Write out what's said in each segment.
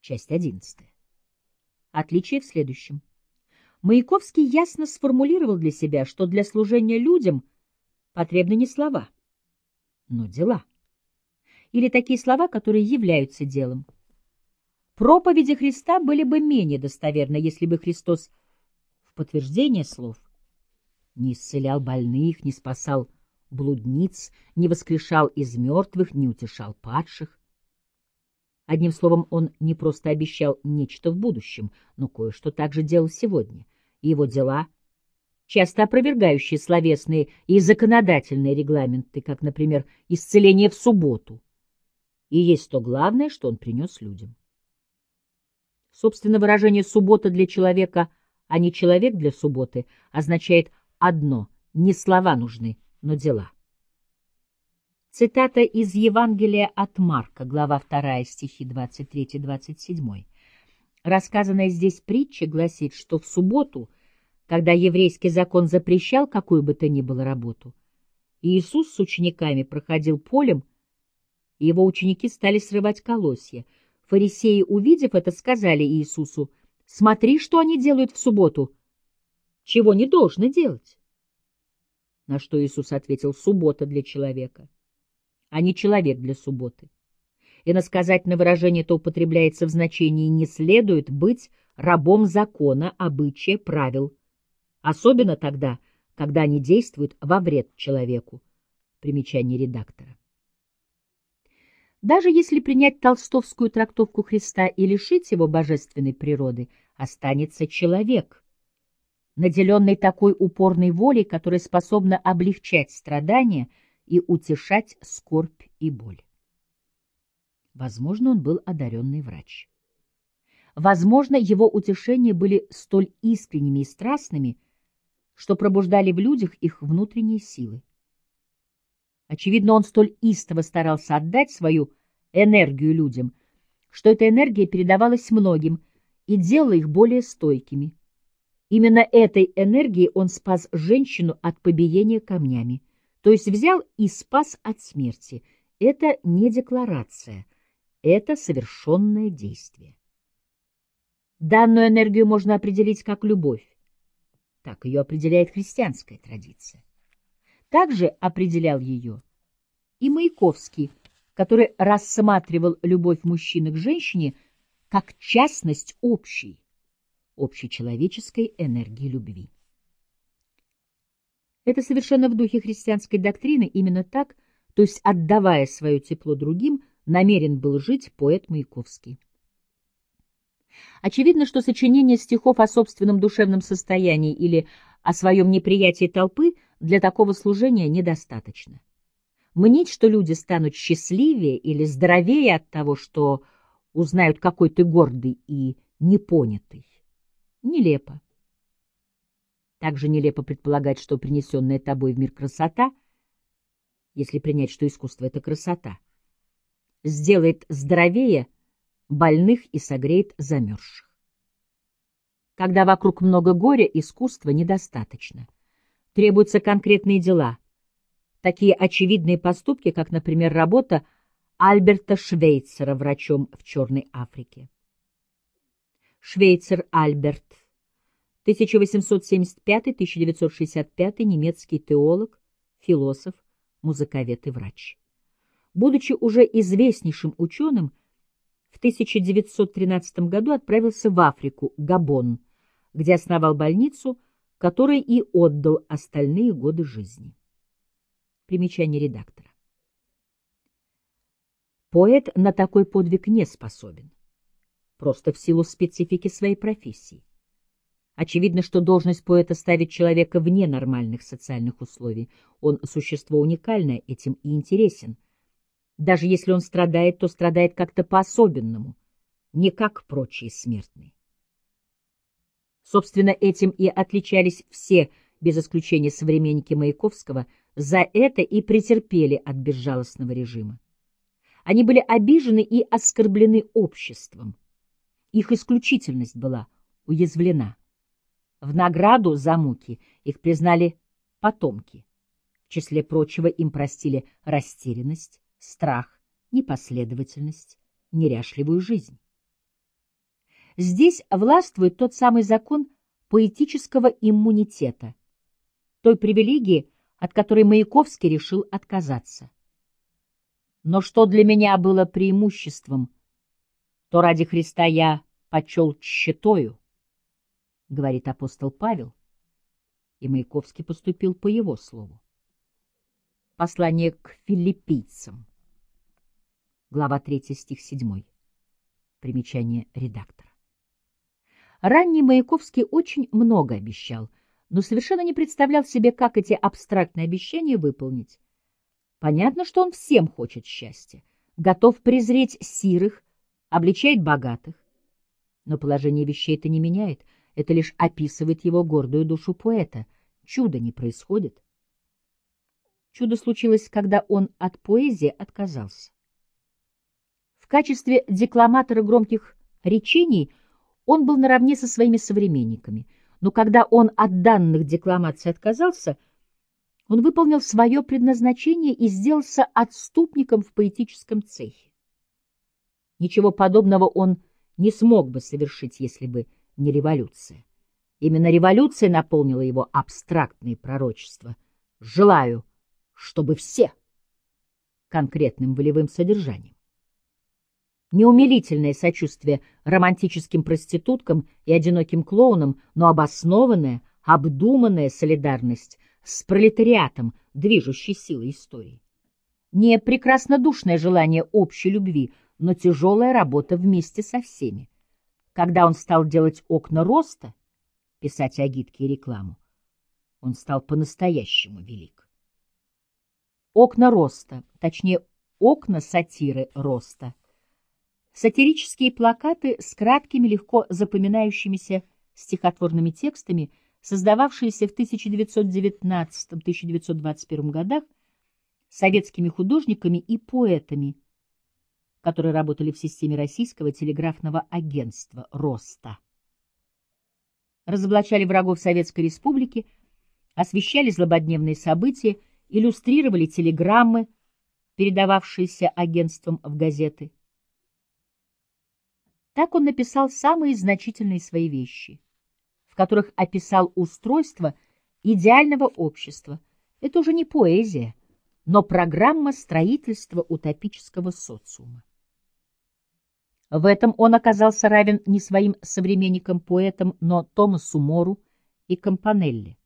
Часть одиннадцатая. Отличие в следующем. Маяковский ясно сформулировал для себя, что для служения людям потребны не слова, но дела. Или такие слова, которые являются делом. Проповеди Христа были бы менее достоверны, если бы Христос в подтверждение слов не исцелял больных, не спасал блудниц, не воскрешал из мертвых, не утешал падших. Одним словом, он не просто обещал нечто в будущем, но кое-что также делал сегодня. И его дела, часто опровергающие словесные и законодательные регламенты, как, например, исцеление в субботу, и есть то главное, что он принес людям. Собственно, выражение «суббота для человека», а не «человек для субботы» означает одно — не слова нужны, но дела. Цитата из Евангелия от Марка, глава 2, стихи 23-27. Рассказанная здесь притча гласит, что в субботу, когда еврейский закон запрещал какую бы то ни было работу, Иисус с учениками проходил полем, и его ученики стали срывать колосья. Фарисеи, увидев это, сказали Иисусу, «Смотри, что они делают в субботу, чего не должно делать». На что Иисус ответил, «Суббота для человека» а не человек для субботы. Иносказательное выражение это употребляется в значении «не следует быть рабом закона, обычая, правил», особенно тогда, когда они действуют во вред человеку. Примечание редактора. Даже если принять толстовскую трактовку Христа и лишить его божественной природы, останется человек, наделенный такой упорной волей, которая способна облегчать страдания – и утешать скорбь и боль. Возможно, он был одаренный врач. Возможно, его утешения были столь искренними и страстными, что пробуждали в людях их внутренние силы. Очевидно, он столь истово старался отдать свою энергию людям, что эта энергия передавалась многим и делала их более стойкими. Именно этой энергией он спас женщину от побиения камнями то есть взял и спас от смерти. Это не декларация, это совершенное действие. Данную энергию можно определить как любовь. Так ее определяет христианская традиция. Также определял ее и Маяковский, который рассматривал любовь мужчины к женщине как частность общей, общечеловеческой энергии любви. Это совершенно в духе христианской доктрины, именно так, то есть отдавая свое тепло другим, намерен был жить поэт Маяковский. Очевидно, что сочинение стихов о собственном душевном состоянии или о своем неприятии толпы для такого служения недостаточно. Мнить, что люди станут счастливее или здоровее от того, что узнают, какой ты гордый и непонятый, нелепо. Также нелепо предполагать, что принесенная тобой в мир красота, если принять, что искусство — это красота, сделает здоровее больных и согреет замерзших. Когда вокруг много горя, искусства недостаточно. Требуются конкретные дела, такие очевидные поступки, как, например, работа Альберта Швейцера врачом в Черной Африке. Швейцер Альберт 1875-1965 немецкий теолог, философ, музыковед и врач. Будучи уже известнейшим ученым, в 1913 году отправился в Африку, Габон, где основал больницу, которой и отдал остальные годы жизни. Примечание редактора. Поэт на такой подвиг не способен, просто в силу специфики своей профессии. Очевидно, что должность поэта ставит человека вне нормальных социальных условий. Он существо уникальное, этим и интересен. Даже если он страдает, то страдает как-то по-особенному, не как прочие смертные. Собственно, этим и отличались все, без исключения современники Маяковского, за это и претерпели от безжалостного режима. Они были обижены и оскорблены обществом. Их исключительность была уязвлена. В награду за муки их признали потомки. В числе прочего им простили растерянность, страх, непоследовательность, неряшливую жизнь. Здесь властвует тот самый закон поэтического иммунитета, той привилегии, от которой Маяковский решил отказаться. Но что для меня было преимуществом, то ради Христа я почел тщетою, говорит апостол Павел, и Маяковский поступил по его слову. Послание к филиппийцам. Глава 3, стих 7. Примечание редактора. Ранний Маяковский очень много обещал, но совершенно не представлял себе, как эти абстрактные обещания выполнить. Понятно, что он всем хочет счастья, готов презреть сирых, обличает богатых. Но положение вещей это не меняет, это лишь описывает его гордую душу поэта. Чудо не происходит. Чудо случилось, когда он от поэзии отказался. В качестве декламатора громких речений он был наравне со своими современниками, но когда он от данных декламаций отказался, он выполнил свое предназначение и сделался отступником в поэтическом цехе. Ничего подобного он не смог бы совершить, если бы не революция. Именно революция наполнила его абстрактные пророчества. Желаю, чтобы все конкретным волевым содержанием. Неумилительное сочувствие романтическим проституткам и одиноким клоунам, но обоснованная, обдуманная солидарность с пролетариатом, движущей силой истории. Не прекраснодушное желание общей любви, но тяжелая работа вместе со всеми. Когда он стал делать окна роста, писать агитки и рекламу, он стал по-настоящему велик. Окна роста, точнее, окна сатиры роста. Сатирические плакаты с краткими, легко запоминающимися стихотворными текстами, создававшиеся в 1919-1921 годах советскими художниками и поэтами, которые работали в системе российского телеграфного агентства «Роста». Разоблачали врагов Советской Республики, освещали злободневные события, иллюстрировали телеграммы, передававшиеся агентством в газеты. Так он написал самые значительные свои вещи, в которых описал устройство идеального общества. Это уже не поэзия, но программа строительства утопического социума. В этом он оказался равен не своим современникам-поэтам, но Томасу Мору и Компанелли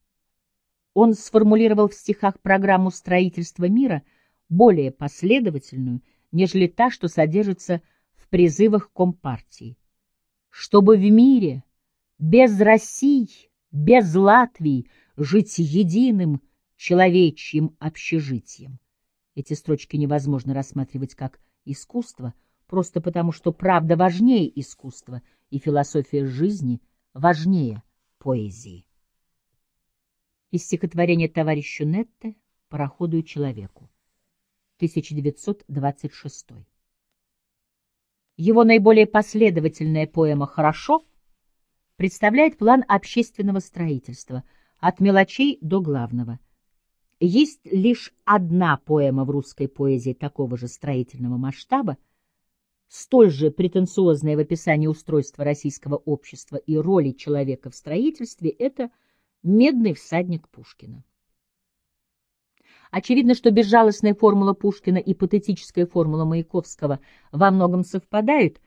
он сформулировал в стихах программу строительства мира более последовательную, нежели та, что содержится в призывах Компартии. Чтобы в мире без России, без Латвии жить единым человечьим общежитием. Эти строчки невозможно рассматривать как искусство, просто потому что правда важнее искусства и философия жизни важнее поэзии из стихотворения товарищу Нетте «Пароходу и человеку», 1926. Его наиболее последовательная поэма «Хорошо» представляет план общественного строительства от мелочей до главного. Есть лишь одна поэма в русской поэзии такого же строительного масштаба, столь же претенциозная в описании устройства российского общества и роли человека в строительстве — это – Медный всадник Пушкина. Очевидно, что безжалостная формула Пушкина и патетическая формула Маяковского во многом совпадают.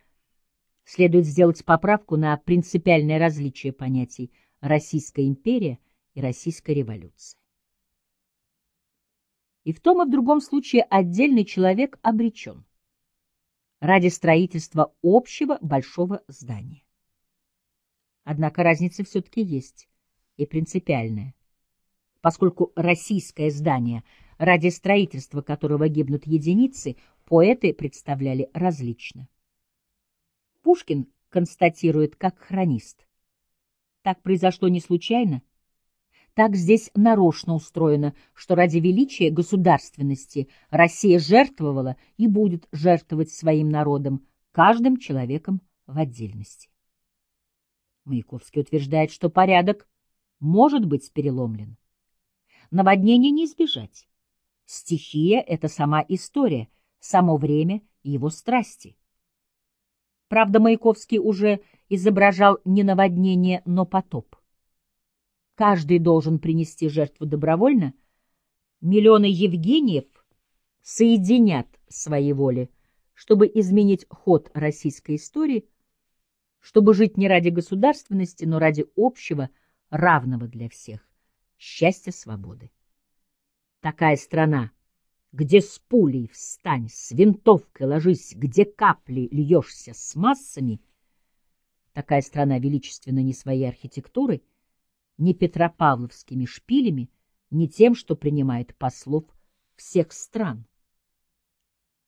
Следует сделать поправку на принципиальное различие понятий «Российская империя» и «Российская революция». И в том и в другом случае отдельный человек обречен ради строительства общего большого здания. Однако разница все-таки есть и принципиальное. Поскольку российское здание, ради строительства которого гибнут единицы, поэты представляли различно. Пушкин констатирует как хронист. Так произошло не случайно. Так здесь нарочно устроено, что ради величия государственности Россия жертвовала и будет жертвовать своим народом, каждым человеком в отдельности. Маяковский утверждает, что порядок может быть переломлен. Наводнение не избежать. Стихия — это сама история, само время и его страсти. Правда, Маяковский уже изображал не наводнение, но потоп. Каждый должен принести жертву добровольно. Миллионы Евгениев соединят свои воли, чтобы изменить ход российской истории, чтобы жить не ради государственности, но ради общего, равного для всех, счастья свободы. Такая страна, где с пулей встань, с винтовкой ложись, где капли льешься с массами, такая страна величественна не своей архитектурой, не петропавловскими шпилями, не тем, что принимает послов всех стран.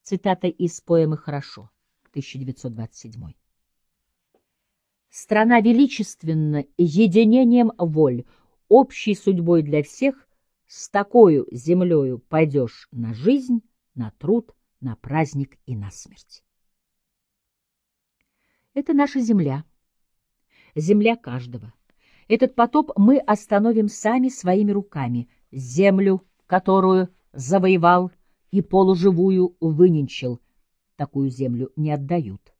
Цитата из поэмы «Хорошо», 1927. Страна величественна единением воль, общей судьбой для всех, с такою землею пойдешь на жизнь, на труд, на праздник и на смерть. Это наша земля, земля каждого. Этот потоп мы остановим сами своими руками, землю, которую завоевал и полуживую выненчил. Такую землю не отдают.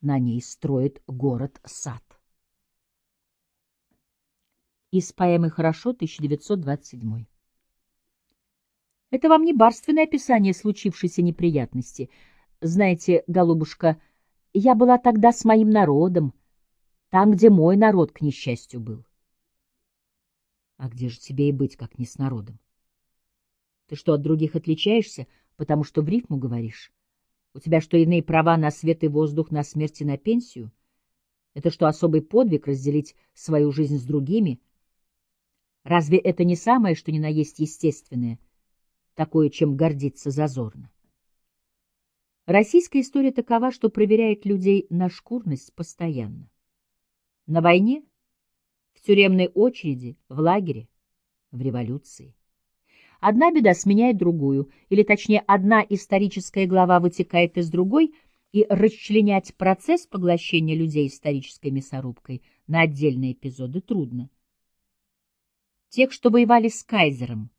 На ней строит город-сад. Из поэмы «Хорошо» 1927. Это вам не барственное описание случившейся неприятности. Знаете, голубушка, я была тогда с моим народом, там, где мой народ, к несчастью, был. А где же тебе и быть, как не с народом? Ты что, от других отличаешься, потому что в рифму говоришь? У тебя что, иные права на свет и воздух, на смерть и на пенсию? Это что, особый подвиг разделить свою жизнь с другими — Разве это не самое, что ни на есть естественное, такое, чем гордиться зазорно? Российская история такова, что проверяет людей на шкурность постоянно. На войне, в тюремной очереди, в лагере, в революции. Одна беда сменяет другую, или точнее одна историческая глава вытекает из другой, и расчленять процесс поглощения людей исторической мясорубкой на отдельные эпизоды трудно тех, что воевали с кайзером,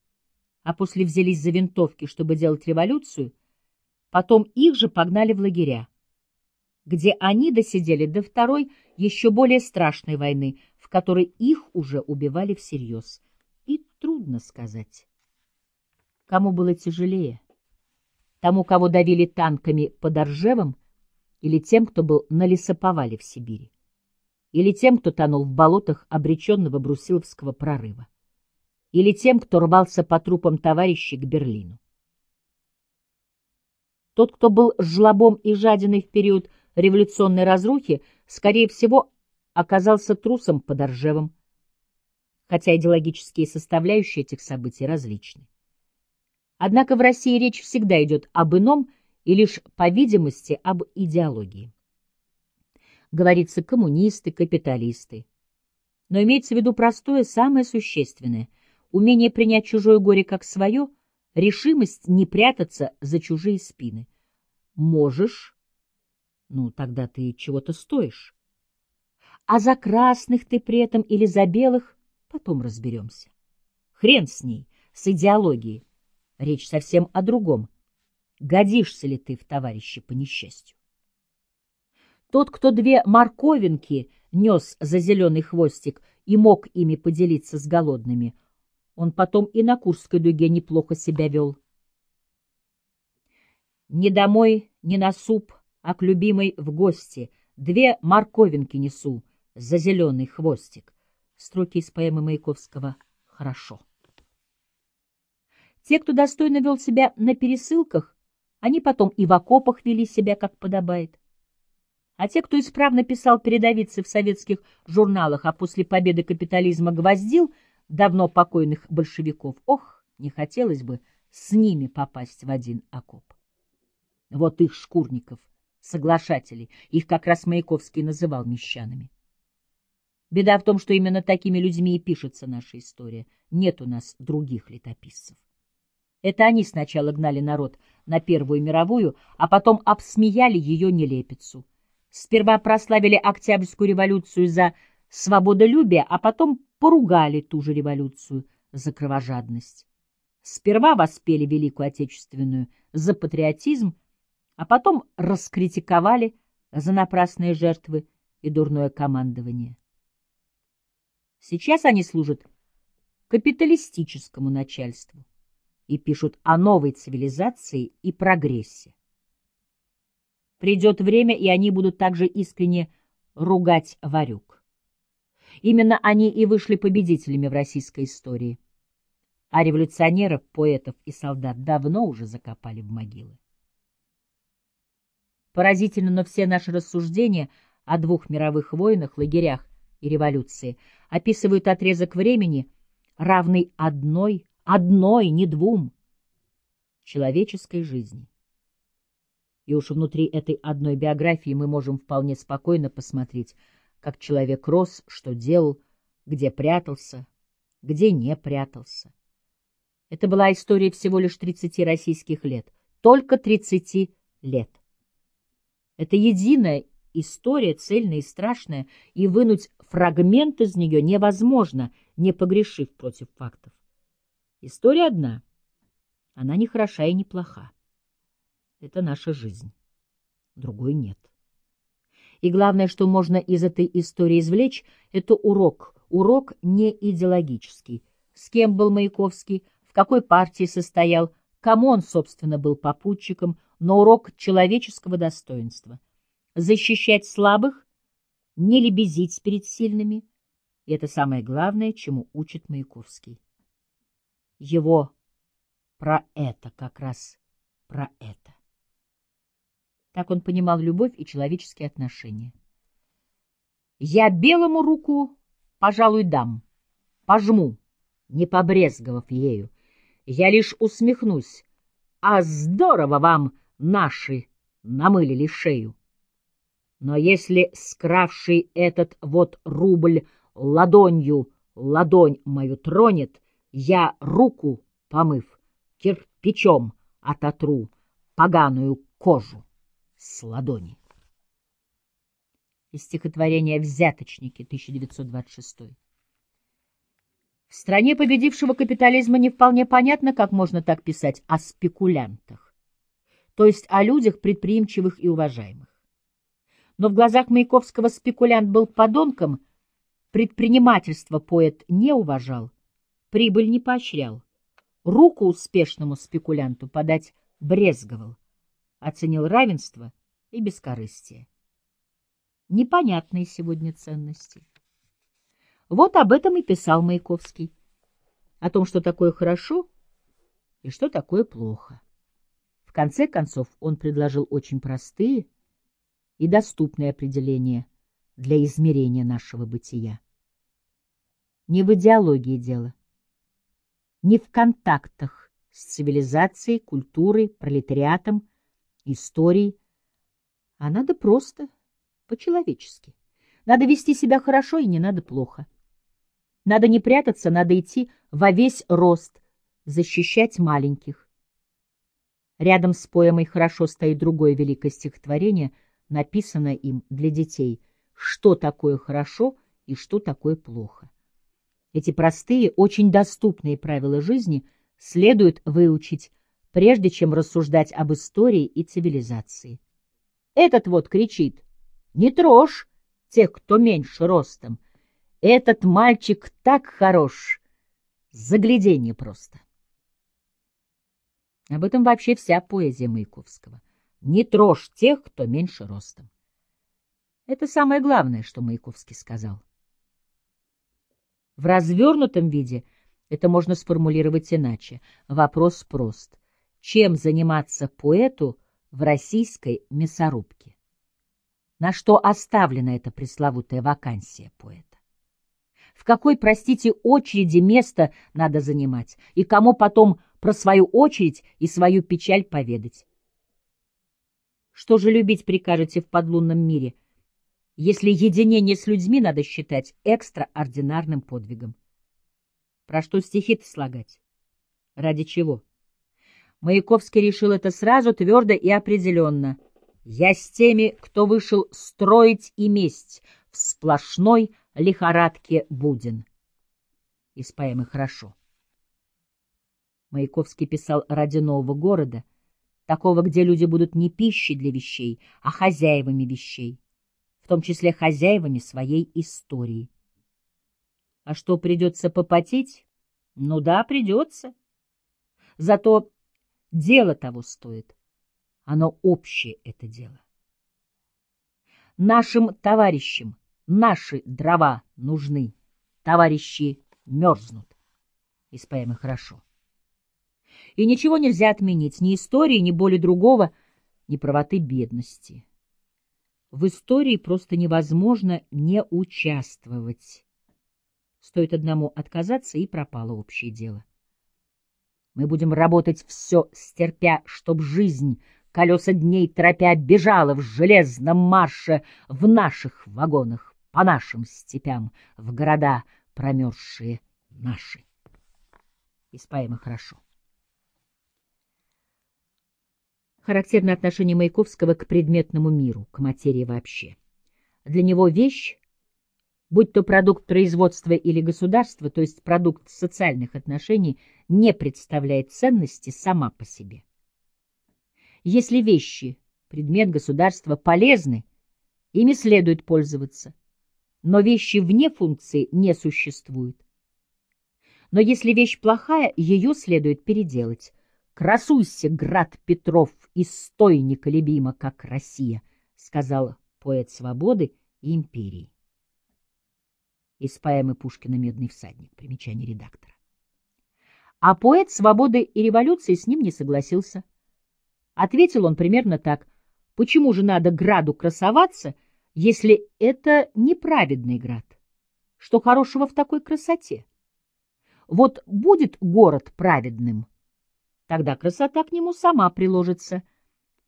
а после взялись за винтовки, чтобы делать революцию, потом их же погнали в лагеря, где они досидели до второй, еще более страшной войны, в которой их уже убивали всерьез. И трудно сказать, кому было тяжелее, тому, кого давили танками под Оржевом, или тем, кто был на лесоповале в Сибири, или тем, кто тонул в болотах обреченного Брусиловского прорыва или тем, кто рвался по трупам товарищей к Берлину. Тот, кто был жлобом и жадиной в период революционной разрухи, скорее всего, оказался трусом под Оржевом, хотя идеологические составляющие этих событий различны. Однако в России речь всегда идет об ином и лишь, по видимости, об идеологии. Говорится коммунисты, капиталисты. Но имеется в виду простое, самое существенное — умение принять чужое горе как свое, решимость не прятаться за чужие спины. Можешь, ну тогда ты чего-то стоишь. А за красных ты при этом или за белых потом разберемся. Хрен с ней, с идеологией. Речь совсем о другом. Годишься ли ты в товарищи по несчастью? Тот, кто две морковинки нес за зеленый хвостик и мог ими поделиться с голодными — он потом и на Курской дуге неплохо себя вел. Не домой, не на суп, а к любимой в гости. Две морковинки несу за зеленый хвостик. Строки из поэмы Маяковского «Хорошо». Те, кто достойно вел себя на пересылках, они потом и в окопах вели себя, как подобает. А те, кто исправно писал передовицы в советских журналах, а после победы капитализма гвоздил — давно покойных большевиков. Ох, не хотелось бы с ними попасть в один окоп. Вот их шкурников, соглашателей, их как раз Маяковский называл мещанами. Беда в том, что именно такими людьми и пишется наша история. Нет у нас других летописцев. Это они сначала гнали народ на Первую мировую, а потом обсмеяли ее нелепицу. Сперва прославили Октябрьскую революцию за свободолюбие, а потом поругали ту же революцию за кровожадность. Сперва воспели Великую Отечественную за патриотизм, а потом раскритиковали за напрасные жертвы и дурное командование. Сейчас они служат капиталистическому начальству и пишут о новой цивилизации и прогрессе. Придет время, и они будут также искренне ругать Варюк. Именно они и вышли победителями в российской истории. А революционеров, поэтов и солдат давно уже закопали в могилы. Поразительно, но все наши рассуждения о двух мировых войнах, лагерях и революции описывают отрезок времени, равный одной, одной, не двум, человеческой жизни. И уж внутри этой одной биографии мы можем вполне спокойно посмотреть, как человек рос, что делал, где прятался, где не прятался. Это была история всего лишь 30 российских лет, только 30 лет. Это единая история, цельная и страшная, и вынуть фрагмент из нее невозможно, не погрешив против фактов. История одна. Она не хороша и не плоха. Это наша жизнь. Другой нет. И главное, что можно из этой истории извлечь, это урок. Урок не идеологический. С кем был Маяковский, в какой партии состоял, кому он, собственно, был попутчиком, но урок человеческого достоинства. Защищать слабых, не лебезить перед сильными. И это самое главное, чему учит Маяковский. Его про это как раз, про это. Так он понимал любовь и человеческие отношения. «Я белому руку, пожалуй, дам, пожму, не побрезговав ею. Я лишь усмехнусь, а здорово вам наши намылили шею. Но если скравший этот вот рубль ладонью ладонь мою тронет, я руку, помыв, кирпичом ототру поганую кожу с ладони. Из стихотворения «Взяточники» 1926. В стране победившего капитализма не вполне понятно, как можно так писать о спекулянтах, то есть о людях предприимчивых и уважаемых. Но в глазах Маяковского спекулянт был подонком, предпринимательство поэт не уважал, прибыль не поощрял, руку успешному спекулянту подать брезговал оценил равенство и бескорыстие. Непонятные сегодня ценности. Вот об этом и писал Маяковский. О том, что такое хорошо и что такое плохо. В конце концов, он предложил очень простые и доступные определения для измерения нашего бытия. Не в идеологии дело, не в контактах с цивилизацией, культурой, пролетариатом, историй, а надо просто, по-человечески. Надо вести себя хорошо и не надо плохо. Надо не прятаться, надо идти во весь рост, защищать маленьких. Рядом с поэмой хорошо стоит другое великое стихотворение, написанное им для детей. Что такое хорошо и что такое плохо. Эти простые, очень доступные правила жизни следует выучить прежде чем рассуждать об истории и цивилизации. Этот вот кричит «Не трожь тех, кто меньше ростом! Этот мальчик так хорош! Загляденье просто!» Об этом вообще вся поэзия Маяковского. «Не трожь тех, кто меньше ростом!» Это самое главное, что Маяковский сказал. В развернутом виде это можно сформулировать иначе. Вопрос прост чем заниматься поэту в российской мясорубке. На что оставлена эта пресловутая вакансия поэта? В какой, простите, очереди место надо занимать, и кому потом про свою очередь и свою печаль поведать? Что же любить прикажете в подлунном мире, если единение с людьми надо считать экстраординарным подвигом? Про что стихи-то слагать? Ради чего? Маяковский решил это сразу, твердо и определенно. «Я с теми, кто вышел строить и месть в сплошной лихорадке буден». Из поэмы «Хорошо». Маяковский писал ради нового города, такого, где люди будут не пищей для вещей, а хозяевами вещей. том числе хозяевами своей истории. А что придется попотеть? Ну да, придется. Зато дело того стоит. Оно общее, это дело. Нашим товарищам наши дрова нужны. Товарищи мерзнут. Из поэмы «Хорошо». И ничего нельзя отменить, ни истории, ни боли другого, ни правоты бедности. В истории просто невозможно не участвовать. Стоит одному отказаться, и пропало общее дело. Мы будем работать все стерпя, чтоб жизнь, колеса дней торопя, бежала в железном марше в наших вагонах, по нашим степям, в города промерзшие наши. Из поэмы «Хорошо». Характерно отношение Маяковского к предметному миру, к материи вообще. Для него вещь, будь то продукт производства или государства, то есть продукт социальных отношений, не представляет ценности сама по себе. Если вещи, предмет государства, полезны, ими следует пользоваться, но вещи вне функции не существуют. Но если вещь плохая, ее следует переделать, Красуйся, град Петров, и стой неколебимо, как Россия, сказал поэт свободы и империи. Из поэмы Пушкина «Медный всадник», примечание редактора. А поэт свободы и революции с ним не согласился. Ответил он примерно так. Почему же надо граду красоваться, если это неправедный град? Что хорошего в такой красоте? Вот будет город праведным — Тогда красота к нему сама приложится.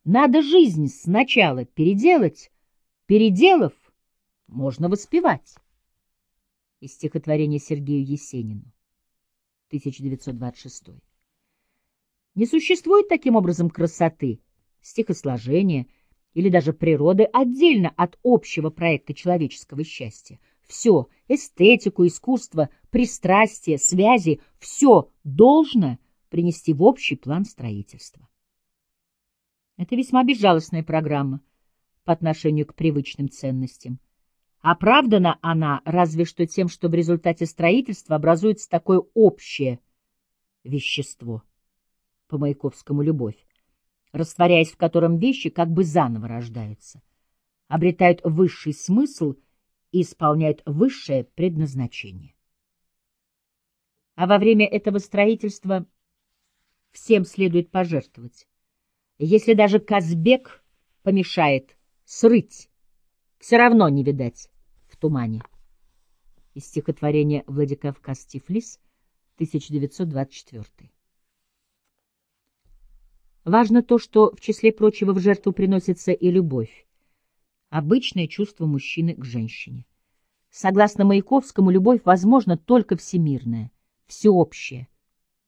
Надо жизнь сначала переделать. Переделав, можно воспевать. Из стихотворения Сергею Есенину, 1926. Не существует таким образом красоты, стихосложения или даже природы отдельно от общего проекта человеческого счастья. Все — эстетику, искусство, пристрастие, связи — все должно — принести в общий план строительства. Это весьма безжалостная программа по отношению к привычным ценностям. Оправдана она разве что тем, что в результате строительства образуется такое общее вещество, по Маяковскому любовь, растворяясь в котором вещи как бы заново рождаются, обретают высший смысл и исполняют высшее предназначение. А во время этого строительства – всем следует пожертвовать. Если даже Казбек помешает срыть, все равно не видать в тумане. Из стихотворения Владикавказ Тифлис, 1924. Важно то, что в числе прочего в жертву приносится и любовь, обычное чувство мужчины к женщине. Согласно Маяковскому, любовь возможна только всемирная, всеобщая,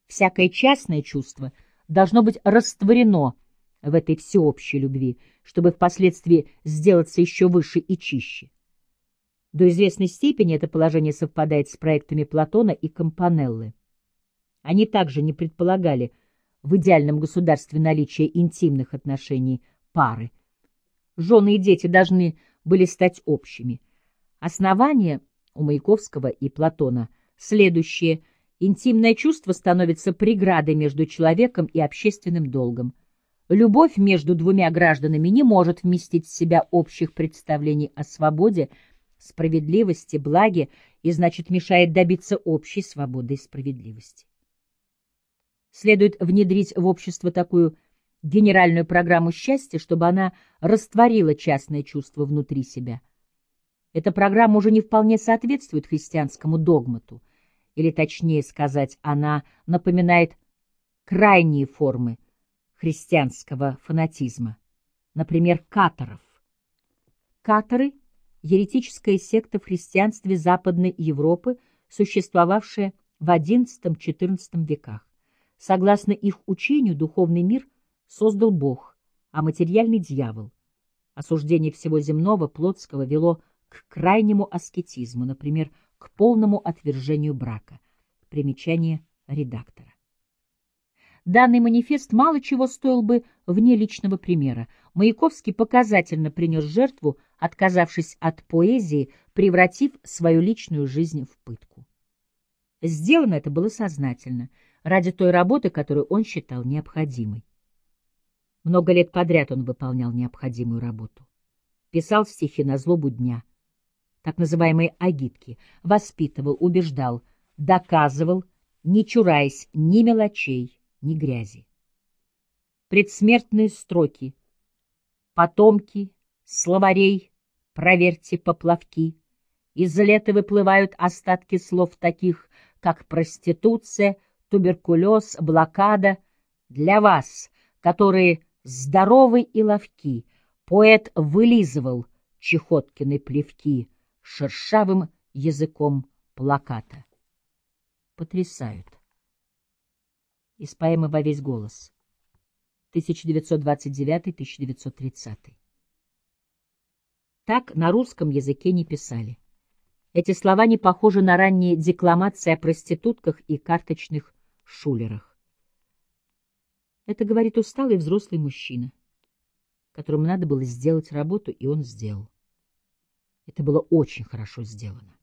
Всякое частное чувство должно быть растворено в этой всеобщей любви, чтобы впоследствии сделаться еще выше и чище. До известной степени это положение совпадает с проектами Платона и Компанеллы. Они также не предполагали в идеальном государстве наличие интимных отношений пары. Жены и дети должны были стать общими. Основание у Маяковского и Платона следующее – Интимное чувство становится преградой между человеком и общественным долгом. Любовь между двумя гражданами не может вместить в себя общих представлений о свободе, справедливости, благе и, значит, мешает добиться общей свободы и справедливости. Следует внедрить в общество такую генеральную программу счастья, чтобы она растворила частное чувство внутри себя. Эта программа уже не вполне соответствует христианскому догмату – или точнее сказать, она напоминает крайние формы христианского фанатизма, например, каторов. Каторы — еретическая секта в христианстве Западной Европы, существовавшая в XI-XIV веках. Согласно их учению, духовный мир создал Бог, а материальный — дьявол. Осуждение всего земного, плотского вело к крайнему аскетизму, например, к полному отвержению брака. Примечание редактора. данный манифест мало чего стоил бы вне личного примера. Маяковский показательно принес жертву, отказавшись от поэзии, превратив свою личную жизнь в пытку. Сделано это было сознательно, ради той работы, которую он считал необходимой. Много лет подряд он выполнял необходимую работу. Писал стихи на злобу дня, так называемые агитки, воспитывал, убеждал, доказывал, не чураясь ни мелочей, ни грязи. Предсмертные строки, потомки, словарей, проверьте поплавки, из лета выплывают остатки слов таких, как проституция, туберкулез, блокада. Для вас, которые здоровы и ловки, поэт вылизывал Чехоткины плевки шершавым языком плаката. Потрясают. Из поэмы «Во весь голос» 1929-1930. Так на русском языке не писали. Эти слова не похожи на ранние декламации о проститутках и карточных шулерах. Это говорит усталый взрослый мужчина, которому надо было сделать работу, и он сделал. Это было очень хорошо сделано.